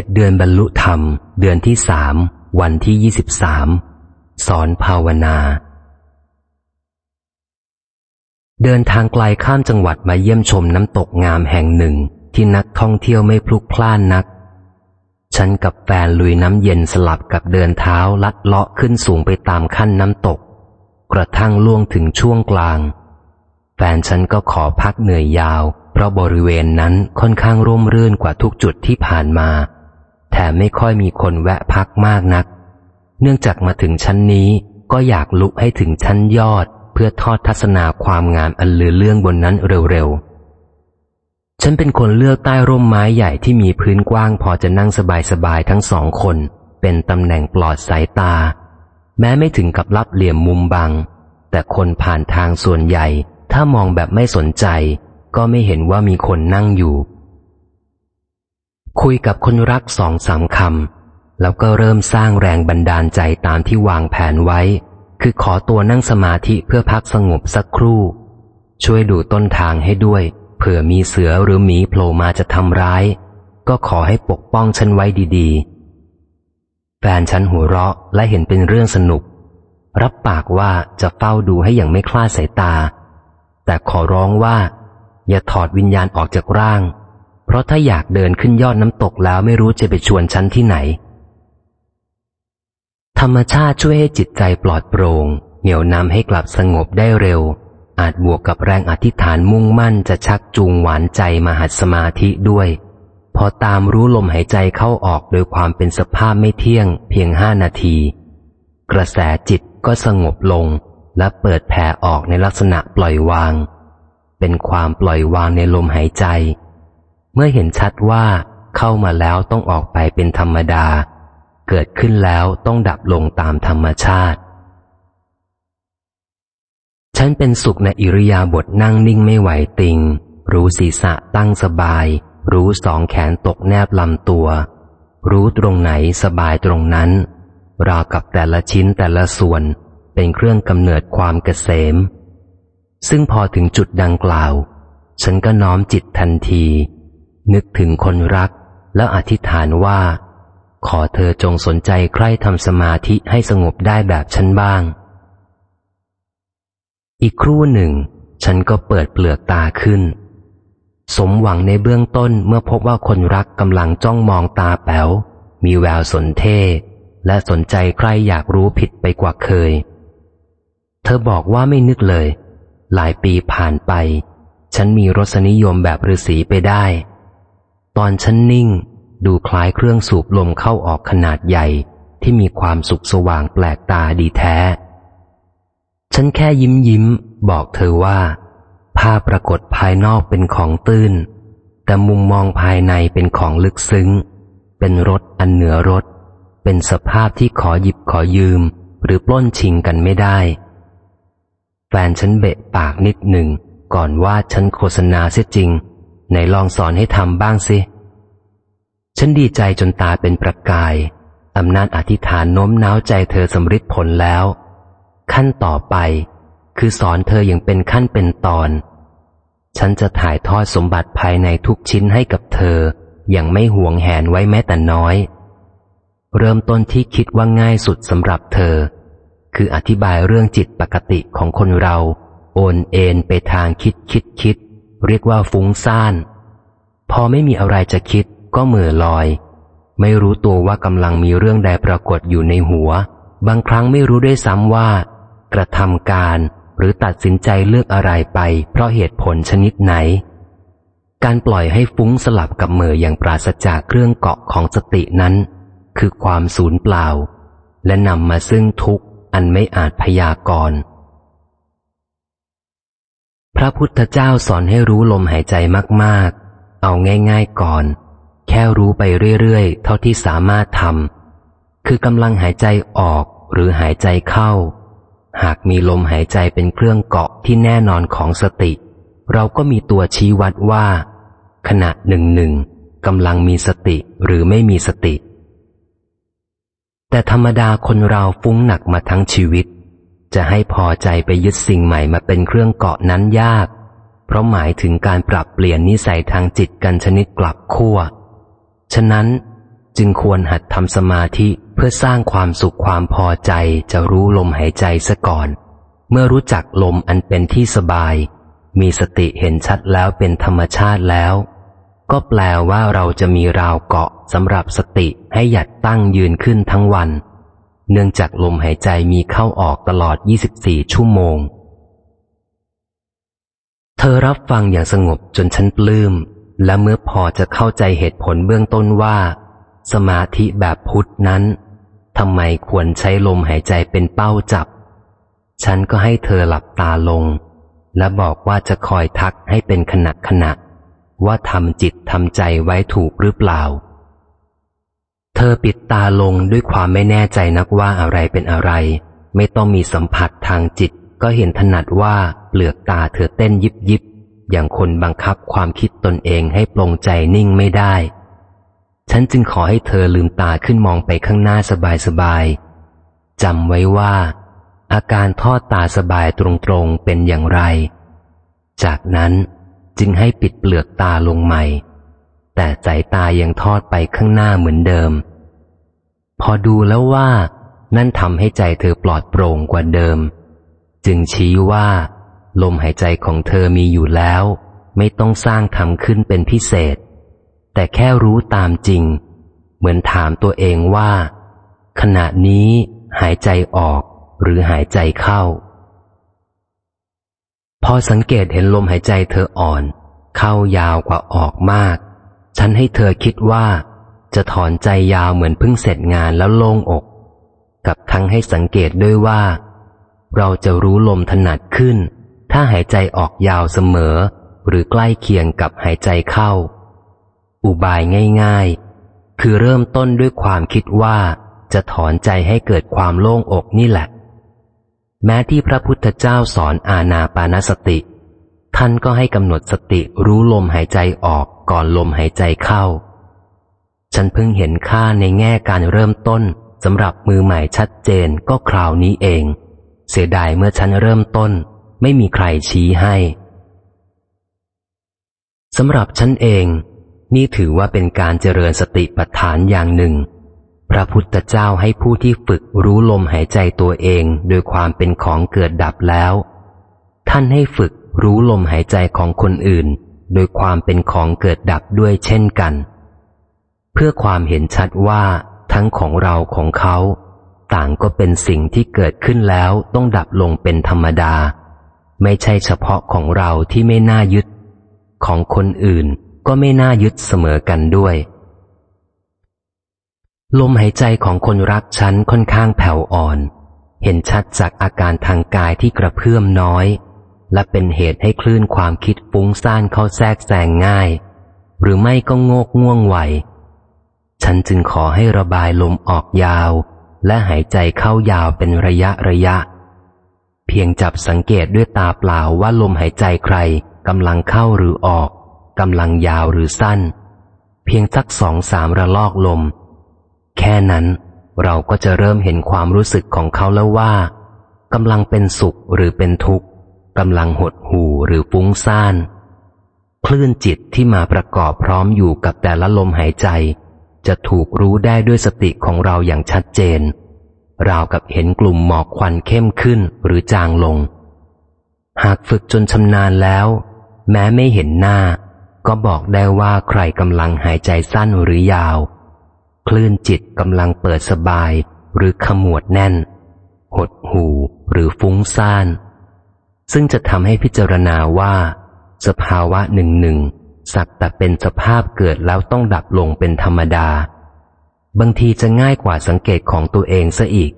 จ็ดเดือนบรรลุธรรม เดือนที่สามวันที่ยี่สิบสามสอนภาวนา เดินทางไกลข้ามจังหวัดมาเยี่ยมชมน้ำตกงามแห่งหนึ่งที่นักท่องเที่ยวไม่พลุกพล่านนัก ฉันกับแฟนลุยน้ำเย็นสลับกับเดินเท้าลัดเลาะขึ้นสูงไปตามขั้นน้ำตก กระทั่งล่วงถึงช่วงกลาง แฟนฉันก็ขอพักเหนื่อยยาว เพราะบริเวณนั้นค่อนข้างร่มรื่นกว่าทุกจุดที่ผ่านมา แถมไม่ค่อยมีคนแวะพักมากนัก เนื่องจากมาถึงชั้นนี้ก็อยากลุกให้ถึงชั้นยอด เพื่อทอดทัศนาความงามอันลือเรื่องบนนั้นเร็วๆ ฉันเป็นคนเลือกใต้ร่มไม้ใหญ่ที่มีพื้นกว้างพอจะนั่งสบายๆทั้งสองคน เป็นตำแหน่งปลอดสายตา แม้ไม่ถึงกับรับเหลี่ยมมุมบัง แต่คนผ่านทางส่วนใหญ่ ถ้ามองแบบไม่สนใจ ก็ไม่เห็นว่ามีคนนั่งอยู่ คุยกับคนรักสองสามคำแล้วก็เริ่มสร้างแรงบันดาลใจตามที่วางแผนไว้ คือขอตัวนั่งสมาธิเพื่อพักสงบสักครู่ ช่วยดูต้นทางให้ด้วย เผื่อมีเสือหรือหมีโผล่มาจะทำร้าย ก็ขอให้ปกป้องฉันไว้ดีๆ แฟนฉันหัวเราะและเห็นเป็นเรื่องสนุก รับปากว่าจะเฝ้าดูให้อย่างไม่คลาดสายตา แต่ขอร้องว่า อย่าถอดวิญญาณออกจากร่าง เพราะถ้าอยากเดินขึ้นยอดน้ำตกแล้วไม่รู้จะไปชวนฉันที่ไหน ธรรมชาติช่วยให้จิตใจปลอดโปรง่งเหนี่ยวนำให้กลับสงบได้เร็ว อาจบวกกับแรงอธิษฐานมุ่งมั่นจะชักจูงหวานใจมาหัดสมาธิด้วย พอตามรู้ลมหายใจเข้าออกโดยความเป็นสภาพไม่เที่ยง เพียงห้านาที กระแสจิตก็สงบลงและเปิดแผ่ออกในลักษณะปล่อยวาง เป็นความปล่อยวางในลมหายใจ มื่อเห็นชัดว่าเข้ามาแล้วต้องออกไปเป็นธรรมดา เกิดขึ้นแล้วต้องดับลงตามธรรมชาติ ฉันเป็นสุขในอิริยาบถนั่งนิ่งไม่ไหวติง รู้ศีรษะตั้งสบาย รู้สองแขนตกแนบลำตัว รู้ตรงไหนสบายตรงนั้น ราวกับแต่ละชิ้นแต่ละส่วนเป็นเครื่องกำเนิดความเกษม ซึ่งพอถึงจุดดังกล่าว ฉันก็น้อมจิตทันที นึกถึงคนรัก แล้วอธิษฐานว่า ขอเธอจงสนใจใคร่ทำสมาธิให้สงบได้แบบฉันบ้าง อีกครู่หนึ่ง ฉันก็เปิดเปลือกตาขึ้น สมหวังในเบื้องต้นเมื่อพบว่าคนรักกำลังจ้องมองตาแป๋ว มีแววสนเทและสนใจใครอยากรู้ผิดไปกว่าเคย เธอบอกว่าไม่นึกเลย หลายปีผ่านไป ฉันมีรสนิยมแบบฤาษีไปได้ ตอนฉันนิ่ง ดูคล้ายเครื่องสูบลมเข้าออกขนาดใหญ่ ที่มีความสุขสว่างแปลกตาดีแท้ ฉันแค่ยิ้มยิ้ม บอกเธอว่า ภาพปรากฏภายนอกเป็นของตื้น แต่มุมมองภายในเป็นของลึกซึ้ง เป็นรถอันเหนือรถ เป็นสภาพที่ขอหยิบขอยืม หรือปล้นชิงกันไม่ได้ แฟนฉันเบะปากนิดหนึ่ง ก่อนว่าฉันโฆษณาเสียจริง ไหนลองสอนให้ทำบ้างสิ ฉันดีใจจนตาเป็นประกาย อำนาจอธิษฐานโน้มน้าวใจเธอสำฤทธิ์ผลแล้ว ขั้นต่อไป คือสอนเธออย่างเป็นขั้นเป็นตอน ฉันจะถ่ายทอดสมบัติภายในทุกชิ้นให้กับเธอ อย่างไม่ห่วงแหนไว้แม้แต่น้อย เริ่มต้นที่คิดว่าง่ายสุดสำหรับเธอ คืออธิบายเรื่องจิตปกติของคนเรา โอนเอ็นไปทางคิดคิดคิด เรียกว่าฟุ้งซ่าน พอไม่มีอะไรจะคิดก็เหม่อลอย ไม่รู้ตัวว่ากำลังมีเรื่องใดปรากฏอยู่ในหัว บางครั้งไม่รู้ด้วยซ้ำว่า กระทำการหรือตัดสินใจเลือกอะไรไป เพราะเหตุผลชนิดไหน การปล่อยให้ฟุ้งสลับกับเหม่ออย่างปราศจากเครื่องเกาะของสตินั้น คือความสูญเปล่า และนำมาซึ่งทุกข์อันไม่อาจพยากรณ์ พระพุทธเจ้าสอนให้รู้ลมหายใจมากๆ เอาง่ายๆก่อน แค่รู้ไปเรื่อยๆ เท่าที่สามารถทำคือกำลังหายใจออกหรือหายใจเข้า หากมีลมหายใจเป็นเครื่องเกาะที่แน่นอนของสติ เราก็มีตัวชี้วัดว่า ขณะหนึ่งหนึ่งกำลังมีสติหรือไม่มีสติ แต่ธรรมดาคนเราฟุ้งหนักมาทั้งชีวิต จะให้พอใจไปยึดสิ่งใหม่มาเป็นเครื่องเกาะนั้นยาก เพราะหมายถึงการปรับเปลี่ยนนิสัยทางจิตกันชนิดกลับขั้ว ฉะนั้นจึงควรหัดทำสมาธิเพื่อสร้างความสุขความพอใจจะรู้ลมหายใจซะก่อน เมื่อรู้จักลมอันเป็นที่สบาย มีสติเห็นชัดแล้วเป็นธรรมชาติแล้ว ก็แปลว่าเราจะมีราวเกาะสำหรับสติให้หยัดตั้งยืนขึ้นทั้งวัน เนื่องจากลมหายใจมีเข้าออกตลอด 24 ชั่วโมง เธอรับฟังอย่างสงบจนฉันปลื้ม และเมื่อพอจะเข้าใจเหตุผลเบื้องต้นว่า สมาธิแบบพุทธนั้นทำไมควรใช้ลมหายใจเป็นเป้าจับ ฉันก็ให้เธอหลับตาลง และบอกว่าจะคอยทักให้เป็นขณะขณะว่าทำจิตทำใจไว้ถูกหรือเปล่า เธอปิดตาลงด้วยความไม่แน่ใจนักว่าอะไรเป็นอะไร ไม่ต้องมีสัมผัสทางจิต ก็เห็นถนัดว่าเปลือกตาเธอเต้นยิบยิบ อย่างคนบังคับความคิดตนเองให้ปลงใจนิ่งไม่ได้ ฉันจึงขอให้เธอลืมตาขึ้นมองไปข้างหน้าสบายๆจำไว้ว่า อาการทอดตาสบายตรงๆเป็นอย่างไร จากนั้นจึงให้ปิดเปลือกตาลงใหม่ แต่สายตายังทอดไปข้างหน้าเหมือนเดิม พอดูแล้วว่า นั่นทำให้ใจเธอปลอดโปร่งกว่าเดิม จึงชี้ว่า ลมหายใจของเธอมีอยู่แล้ว ไม่ต้องสร้างทำขึ้นเป็นพิเศษ แต่แค่รู้ตามจริง เหมือนถามตัวเองว่า ขณะนี้หายใจออกหรือหายใจเข้า พอสังเกตเห็นลมหายใจเธออ่อน เข้ายาวกว่าออกมาก ฉันให้เธอคิดว่า จะถอนใจยาวเหมือนเพิ่งเสร็จงานแล้วโล่งอก กับทั้งให้สังเกตด้วยว่า เราจะรู้ลมถนัดขึ้น ถ้าหายใจออกยาวเสมอ หรือใกล้เคียงกับหายใจเข้า อุบายง่าย ๆ คือเริ่มต้นด้วยความคิดว่าจะถอนใจให้เกิดความโล่งอกนี่แหละ แม้ที่พระพุทธเจ้าสอนอาณาปานสติ ท่านก็ให้กำหนดสติรู้ลมหายใจออก ก่อนลมหายใจเข้า ฉันเพิ่งเห็นค่าในแง่การเริ่มต้นสำหรับมือใหม่ชัดเจนก็คราวนี้เอง เสียดายเมื่อฉันเริ่มต้น ไม่มีใครชี้ให้สำหรับฉันเอง นี่ถือว่าเป็นการเจริญสติปัฏฐานอย่างหนึ่ง พระพุทธเจ้าให้ผู้ที่ฝึกรู้ลมหายใจตัวเองโดยความเป็นของเกิดดับแล้ว ท่านให้ฝึกรู้ลมหายใจของคนอื่น โดยความเป็นของเกิดดับด้วยเช่นกัน เพื่อความเห็นชัดว่าทั้งของเราของเขา ต่างก็เป็นสิ่งที่เกิดขึ้นแล้วต้องดับลงเป็นธรรมดา ไม่ใช่เฉพาะของเราที่ไม่น่ายึด ของคนอื่นก็ไม่น่ายึดเสมอกันด้วย ลมหายใจของคนรักฉันค่อนข้างแผ่วอ่อน เห็นชัดจากอาการทางกายที่กระเพื่อมน้อย และเป็นเหตุให้คลื่นความคิดฟุ้งซ่านเข้าแทรกแซงง่าย หรือไม่ก็โงกง่วงไหว ฉันจึงขอให้ระบายลมออกยาว และหายใจเข้ายาวเป็นระยะระยะ เพียงจับสังเกตด้วยตาเปล่าว่าลมหายใจใครกำลังเข้าหรือออกกำลังยาวหรือสั้น เพียงสักสองสามระลอกลม แค่นั้นเราก็จะเริ่มเห็นความรู้สึกของเขาแล้วว่ากำลังเป็นสุขหรือเป็นทุกข์ กำลังหดหู่หรือฟุ้งซ่าน คลื่นจิตที่มาประกอบพร้อมอยู่กับแต่ละลมหายใจ จะถูกรู้ได้ด้วยสติของเราอย่างชัดเจน ราวกับเห็นกลุ่มหมอกควันเข้มขึ้นหรือจางลง หากฝึกจนชำนาญแล้ว แม้ไม่เห็นหน้า ก็บอกได้ว่าใครกำลังหายใจสั้นหรือยาว คลื่นจิตกำลังเปิดสบายหรือขมวดแน่น หดหูหรือฟุ้งซ่าน ซึ่งจะทำให้พิจารณาว่า สภาวะหนึ่งหนึ่งสักแต่เป็นสภาพเกิดแล้วต้องดับลงเป็นธรรมดา บางทีจะง่ายกว่าสังเกตของตัวเองซะอีก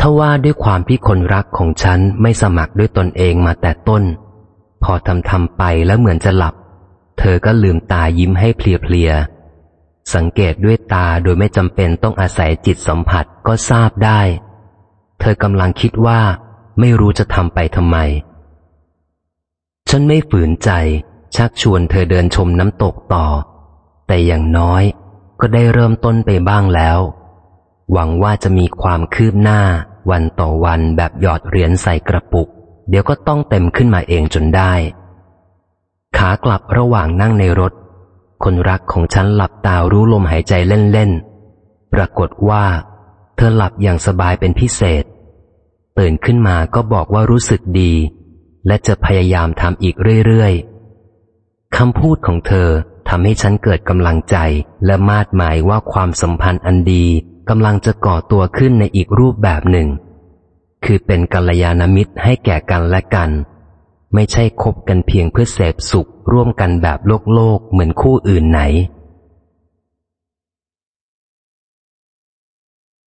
ถ้าว่าด้วยความที่คนรักของฉันไม่สมัครด้วยตนเองมาแต่ต้น พอทำทำไปแล้วเหมือนจะหลับ เธอก็ลืมตายิ้มให้เพลียๆสังเกตด้วยตาโดยไม่จำเป็นต้องอาศัยจิตสัมผัสก็ทราบได้ ธอกำลังคิดว่า ไม่รู้จะทำไปทำไม ฉันไม่ฝืนใจ ชักชวนเธอเดินชมน้ำตกต่อ แต่อย่างน้อยก็ได้เริ่มต้นไปบ้างแล้ว หวังว่าจะมีความคืบหน้าวันต่อวันแบบหยอดเหรียญใส่กระปุก เดี๋ยวก็ต้องเต็มขึ้นมาเองจนได้ ขากลับระหว่างนั่งในรถ คนรักของฉันหลับตารู้ลมหายใจเล่นๆ ปรากฏว่า เธอหลับอย่างสบายเป็นพิเศษ ตื่นขึ้นมาก็บอกว่ารู้สึกดี และจะพยายามทำอีกเรื่อยๆคำพูดของเธอทำให้ฉันเกิดกำลังใจและมาดหมายว่าความสัมพันธ์อันดีกำลังจะก่อตัวขึ้นในอีกรูปแบบหนึ่ง คือเป็นกัลยาณมิตรให้แก่กันและกัน ไม่ใช่คบกันเพียงเพื่อเสพสุขร่วมกันแบบโลกโลกเหมือนคู่อื่นไหน